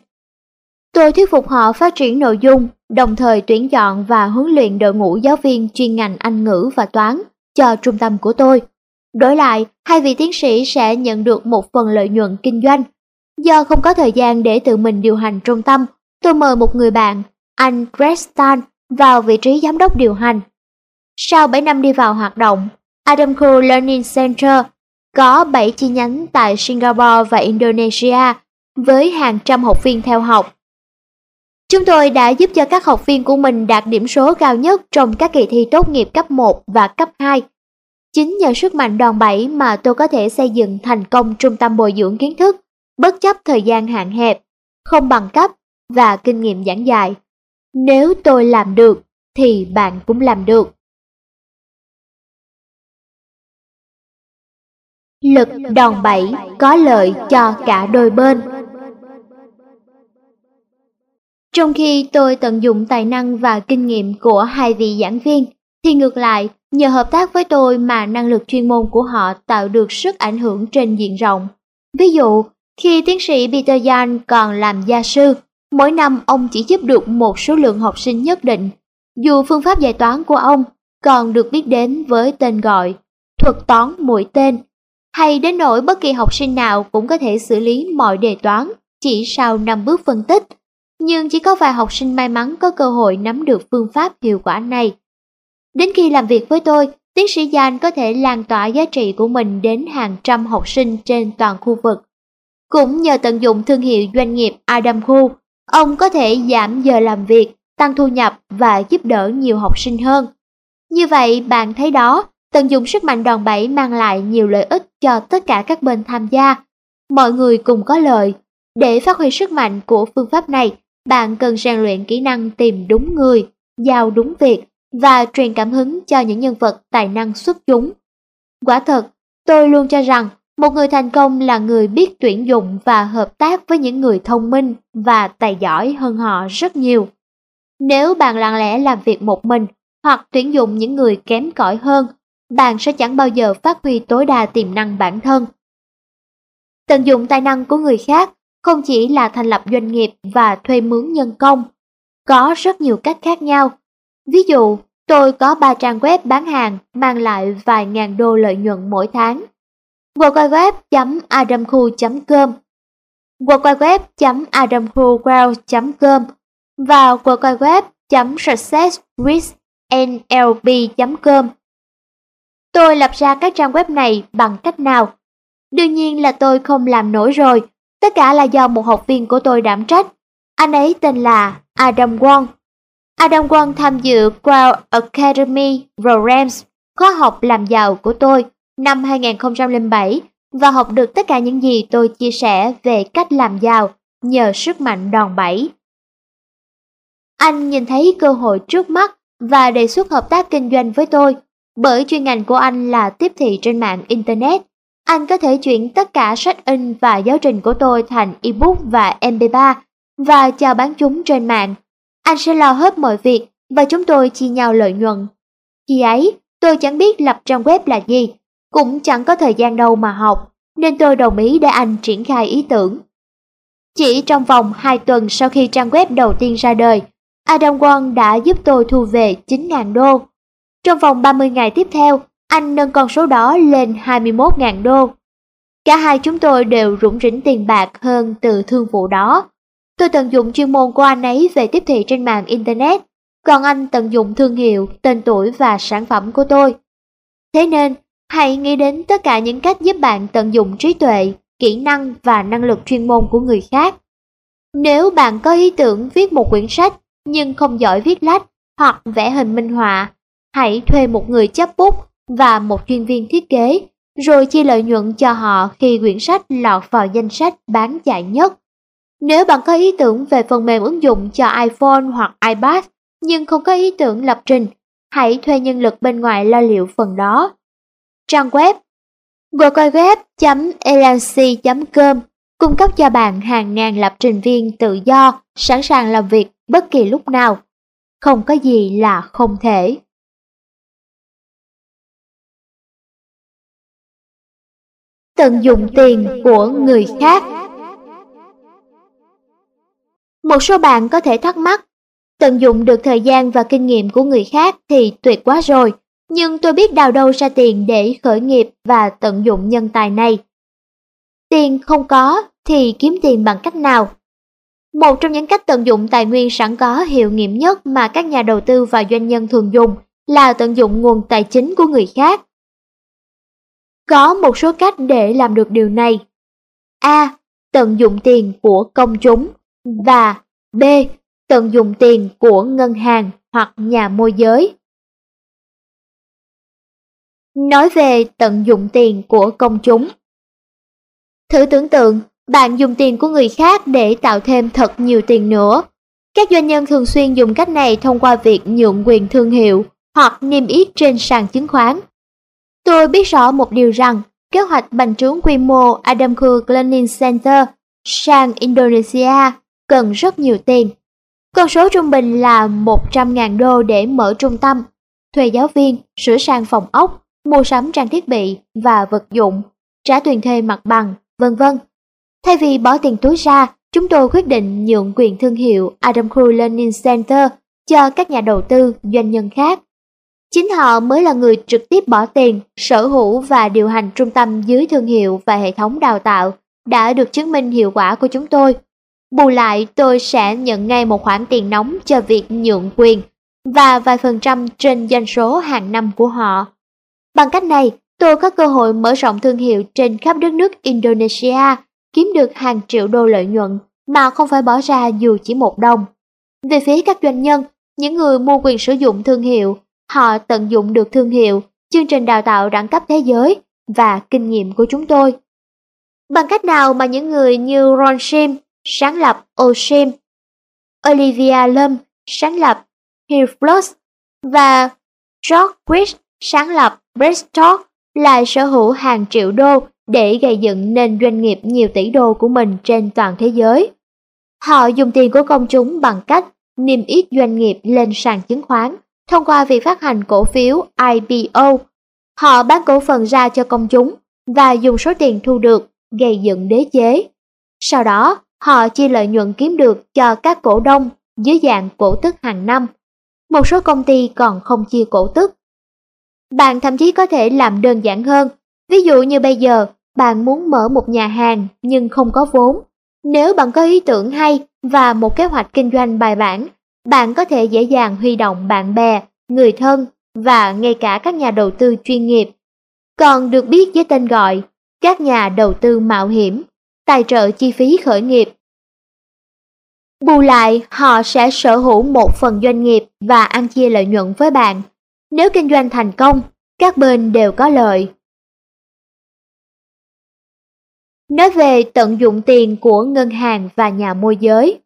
Tôi thuyết phục họ phát triển nội dung, đồng thời tuyển chọn và huấn luyện đội ngũ giáo viên chuyên ngành Anh ngữ và toán cho trung tâm của tôi. Đổi lại, hai vị tiến sĩ sẽ nhận được một phần lợi nhuận kinh doanh. Do không có thời gian để tự mình điều hành trung tâm, tôi mời một người bạn, anh Preston, vào vị trí giám đốc điều hành. Sau 7 năm đi vào hoạt động, Adam Adamco Learning Center có 7 chi nhánh tại Singapore và Indonesia với hàng trăm học viên theo học Chúng tôi đã giúp cho các học viên của mình đạt điểm số cao nhất trong các kỳ thi tốt nghiệp cấp 1 và cấp 2. Chính nhờ sức mạnh đòn bẩy mà tôi có thể xây dựng thành công trung tâm bồi dưỡng kiến thức, bất chấp thời gian hạn hẹp, không bằng cấp và kinh nghiệm giảng dạy. Nếu tôi làm được, thì bạn cũng làm được. Lực đòn bẩy có lợi cho cả đôi bên. Trong khi tôi tận dụng tài năng và kinh nghiệm của hai vị giảng viên, thì ngược lại, nhờ hợp tác với tôi mà năng lực chuyên môn của họ tạo được sức ảnh hưởng trên diện rộng. Ví dụ, khi tiến sĩ Peter Yan còn làm gia sư, mỗi năm ông chỉ giúp được một số lượng học sinh nhất định, dù phương pháp giải toán của ông còn được biết đến với tên gọi thuật toán mũi tên, hay đến nỗi bất kỳ học sinh nào cũng có thể xử lý mọi đề toán chỉ sau 5 bước phân tích nhưng chỉ có vài học sinh may mắn có cơ hội nắm được phương pháp hiệu quả này. Đến khi làm việc với tôi, tiến sĩ Jan có thể lan tỏa giá trị của mình đến hàng trăm học sinh trên toàn khu vực. Cũng nhờ tận dụng thương hiệu doanh nghiệp Adam Khu, ông có thể giảm giờ làm việc, tăng thu nhập và giúp đỡ nhiều học sinh hơn. Như vậy bạn thấy đó, tận dụng sức mạnh đòn bẩy mang lại nhiều lợi ích cho tất cả các bên tham gia. Mọi người cùng có lợi. Để phát huy sức mạnh của phương pháp này, bạn cần rèn luyện kỹ năng tìm đúng người, giao đúng việc và truyền cảm hứng cho những nhân vật tài năng xuất chúng. Quả thật, tôi luôn cho rằng một người thành công là người biết tuyển dụng và hợp tác với những người thông minh và tài giỏi hơn họ rất nhiều. Nếu bạn lặng lẽ làm việc một mình hoặc tuyển dụng những người kém cỏi hơn, bạn sẽ chẳng bao giờ phát huy tối đa tiềm năng bản thân. Tận dụng tài năng của người khác không chỉ là thành lập doanh nghiệp và thuê mướn nhân công, có rất nhiều cách khác nhau. Ví dụ, tôi có 3 trang web bán hàng mang lại vài ngàn đô lợi nhuận mỗi tháng. www.adamkhu.com www.adamkhuworld.com và www.successwithnlb.com Tôi lập ra các trang web này bằng cách nào? Đương nhiên là tôi không làm nổi rồi, Tất cả là do một học viên của tôi đảm trách. Anh ấy tên là Adam Wong. Adam Wong tham dự Crown Academy Programs, khóa học làm giàu của tôi năm 2007 và học được tất cả những gì tôi chia sẻ về cách làm giàu nhờ sức mạnh đòn bẩy. Anh nhìn thấy cơ hội trước mắt và đề xuất hợp tác kinh doanh với tôi bởi chuyên ngành của anh là tiếp thị trên mạng Internet. Anh có thể chuyển tất cả sách in và giáo trình của tôi thành ebook và MP3 và chào bán chúng trên mạng. Anh sẽ lo hết mọi việc và chúng tôi chia nhau lợi nhuận. Khi ấy, tôi chẳng biết lập trang web là gì, cũng chẳng có thời gian đâu mà học, nên tôi đồng ý để anh triển khai ý tưởng. Chỉ trong vòng 2 tuần sau khi trang web đầu tiên ra đời, Adam Wong đã giúp tôi thu về 9.000 đô. Trong vòng 30 ngày tiếp theo, anh nâng con số đó lên 21.000 đô. Cả hai chúng tôi đều rủng rỉnh tiền bạc hơn từ thương vụ đó. Tôi tận dụng chuyên môn của anh ấy về tiếp thị trên mạng Internet, còn anh tận dụng thương hiệu, tên tuổi và sản phẩm của tôi. Thế nên, hãy nghĩ đến tất cả những cách giúp bạn tận dụng trí tuệ, kỹ năng và năng lực chuyên môn của người khác. Nếu bạn có ý tưởng viết một quyển sách nhưng không giỏi viết lách hoặc vẽ hình minh họa, hãy thuê một người chấp bút và một chuyên viên thiết kế, rồi chia lợi nhuận cho họ khi quyển sách lọt vào danh sách bán chạy nhất. Nếu bạn có ý tưởng về phần mềm ứng dụng cho iPhone hoặc iPad nhưng không có ý tưởng lập trình, hãy thuê nhân lực bên ngoài lo liệu phần đó. Trang web www.elancy.com cung cấp cho bạn hàng ngàn lập trình viên tự do, sẵn sàng làm việc bất kỳ lúc nào. Không có gì là không thể. Tận dụng tiền của người khác Một số bạn có thể thắc mắc, tận dụng được thời gian và kinh nghiệm của người khác thì tuyệt quá rồi, nhưng tôi biết đào đâu ra tiền để khởi nghiệp và tận dụng nhân tài này. Tiền không có thì kiếm tiền bằng cách nào? Một trong những cách tận dụng tài nguyên sẵn có hiệu nghiệm nhất mà các nhà đầu tư và doanh nhân thường dùng là tận dụng nguồn tài chính của người khác. Có một số cách để làm được điều này. A. Tận dụng tiền của công chúng và B. Tận dụng tiền của ngân hàng hoặc nhà môi giới. Nói về tận dụng tiền của công chúng. Thử tưởng tượng, bạn dùng tiền của người khác để tạo thêm thật nhiều tiền nữa. Các doanh nhân thường xuyên dùng cách này thông qua việc nhượng quyền thương hiệu hoặc niêm yết trên sàn chứng khoán. Tôi biết rõ một điều rằng, kế hoạch bành trướng quy mô Adamco Cleaning Center sang Indonesia cần rất nhiều tiền. Con số trung bình là 100.000 đô để mở trung tâm, thuê giáo viên, sửa sang phòng ốc, mua sắm trang thiết bị và vật dụng, trả tiền thuê mặt bằng, vân vân. Thay vì bỏ tiền túi ra, chúng tôi quyết định nhượng quyền thương hiệu Adam Crew Learning Center cho các nhà đầu tư, doanh nhân khác. Chính họ mới là người trực tiếp bỏ tiền, sở hữu và điều hành trung tâm dưới thương hiệu và hệ thống đào tạo đã được chứng minh hiệu quả của chúng tôi. Bù lại, tôi sẽ nhận ngay một khoản tiền nóng cho việc nhượng quyền và vài phần trăm trên doanh số hàng năm của họ. Bằng cách này, tôi có cơ hội mở rộng thương hiệu trên khắp đất nước Indonesia kiếm được hàng triệu đô lợi nhuận mà không phải bỏ ra dù chỉ một đồng. Về phía các doanh nhân, những người mua quyền sử dụng thương hiệu, họ tận dụng được thương hiệu, chương trình đào tạo đẳng cấp thế giới và kinh nghiệm của chúng tôi. Bằng cách nào mà những người như Ron Shim, sáng lập Osim, Olivia Lum, sáng lập Hillplus và George Quist sáng lập Breasttalk lại sở hữu hàng triệu đô để gây dựng nên doanh nghiệp nhiều tỷ đô của mình trên toàn thế giới. Họ dùng tiền của công chúng bằng cách niêm yết doanh nghiệp lên sàn chứng khoán thông qua việc phát hành cổ phiếu IPO. Họ bán cổ phần ra cho công chúng và dùng số tiền thu được gây dựng đế chế. Sau đó, họ chia lợi nhuận kiếm được cho các cổ đông dưới dạng cổ tức hàng năm. Một số công ty còn không chia cổ tức. Bạn thậm chí có thể làm đơn giản hơn. Ví dụ như bây giờ, bạn muốn mở một nhà hàng nhưng không có vốn. Nếu bạn có ý tưởng hay và một kế hoạch kinh doanh bài bản, bạn có thể dễ dàng huy động bạn bè, người thân và ngay cả các nhà đầu tư chuyên nghiệp. Còn được biết với tên gọi, các nhà đầu tư mạo hiểm, tài trợ chi phí khởi nghiệp. Bù lại, họ sẽ sở hữu một phần doanh nghiệp và ăn chia lợi nhuận với bạn. Nếu kinh doanh thành công, các bên đều có lợi. Nói về tận dụng tiền của ngân hàng và nhà môi giới.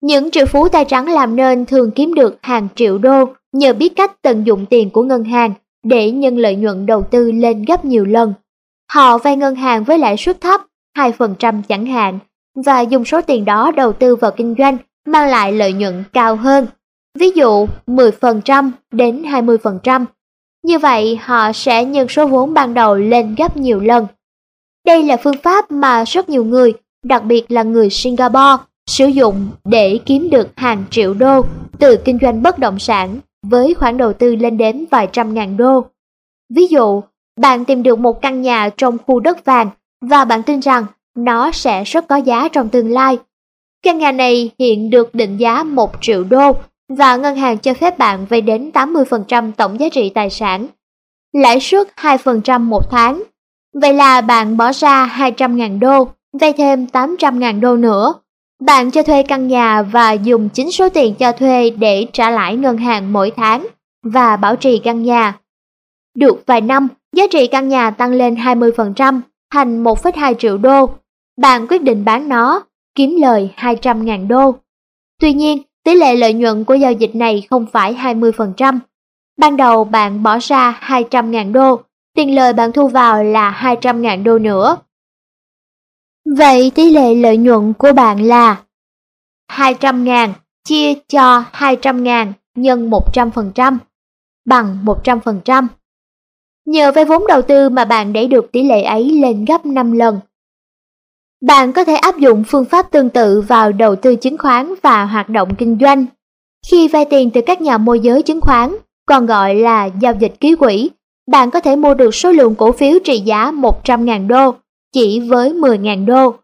Những triệu phú tay trắng làm nên thường kiếm được hàng triệu đô nhờ biết cách tận dụng tiền của ngân hàng để nhân lợi nhuận đầu tư lên gấp nhiều lần. Họ vay ngân hàng với lãi suất thấp, 2% chẳng hạn, và dùng số tiền đó đầu tư vào kinh doanh mang lại lợi nhuận cao hơn. Ví dụ 10% đến 20%. Như vậy họ sẽ nhân số vốn ban đầu lên gấp nhiều lần. Đây là phương pháp mà rất nhiều người, đặc biệt là người Singapore, sử dụng để kiếm được hàng triệu đô từ kinh doanh bất động sản với khoản đầu tư lên đến vài trăm ngàn đô. Ví dụ, bạn tìm được một căn nhà trong khu đất vàng và bạn tin rằng nó sẽ rất có giá trong tương lai. Căn nhà này hiện được định giá 1 triệu đô và ngân hàng cho phép bạn vay đến 80% tổng giá trị tài sản. Lãi suất 2% một tháng. Vậy là bạn bỏ ra 200.000 đô, vay thêm 800.000 đô nữa. Bạn cho thuê căn nhà và dùng chính số tiền cho thuê để trả lãi ngân hàng mỗi tháng và bảo trì căn nhà. Được vài năm, giá trị căn nhà tăng lên 20% thành 1,2 triệu đô. Bạn quyết định bán nó, kiếm lời 200.000 đô. Tuy nhiên, tỷ lệ lợi nhuận của giao dịch này không phải 20%. Ban đầu bạn bỏ ra 200.000 đô, tiền lời bạn thu vào là 200.000 đô nữa. Vậy tỷ lệ lợi nhuận của bạn là 200.000 chia cho 200.000 nhân 100% bằng 100%. Nhờ vay vốn đầu tư mà bạn đẩy được tỷ lệ ấy lên gấp 5 lần. Bạn có thể áp dụng phương pháp tương tự vào đầu tư chứng khoán và hoạt động kinh doanh. Khi vay tiền từ các nhà môi giới chứng khoán, còn gọi là giao dịch ký quỹ, bạn có thể mua được số lượng cổ phiếu trị giá 100.000 đô chỉ với 10.000 đô.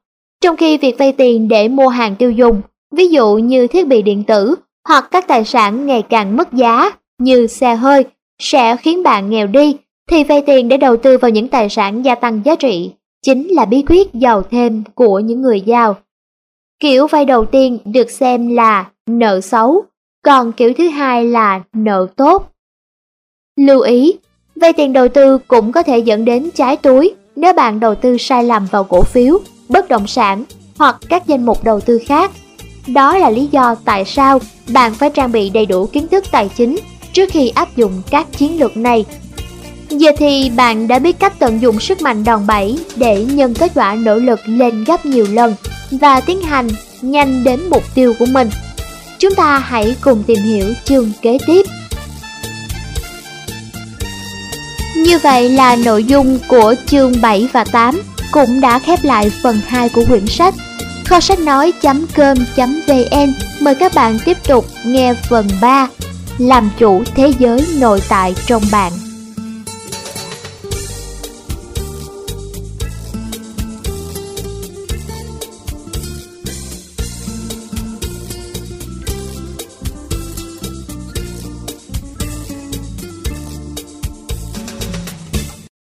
Trong khi việc vay tiền để mua hàng tiêu dùng, ví dụ như thiết bị điện tử hoặc các tài sản ngày càng mất giá như xe hơi, sẽ khiến bạn nghèo đi, thì vay tiền để đầu tư vào những tài sản gia tăng giá trị chính là bí quyết giàu thêm của những người giàu. Kiểu vay đầu tiên được xem là nợ xấu, còn kiểu thứ hai là nợ tốt. Lưu ý, vay tiền đầu tư cũng có thể dẫn đến trái túi nếu bạn đầu tư sai lầm vào cổ phiếu, bất động sản hoặc các danh mục đầu tư khác. Đó là lý do tại sao bạn phải trang bị đầy đủ kiến thức tài chính trước khi áp dụng các chiến lược này. Giờ thì bạn đã biết cách tận dụng sức mạnh đòn bẩy để nhân kết quả nỗ lực lên gấp nhiều lần và tiến hành nhanh đến mục tiêu của mình. Chúng ta hãy cùng tìm hiểu chương kế tiếp. Như vậy là nội dung của chương 7 và 8 cũng đã khép lại phần 2 của quyển sách. Kho sách nói.com.vn mời các bạn tiếp tục nghe phần 3 Làm chủ thế giới nội tại trong bạn.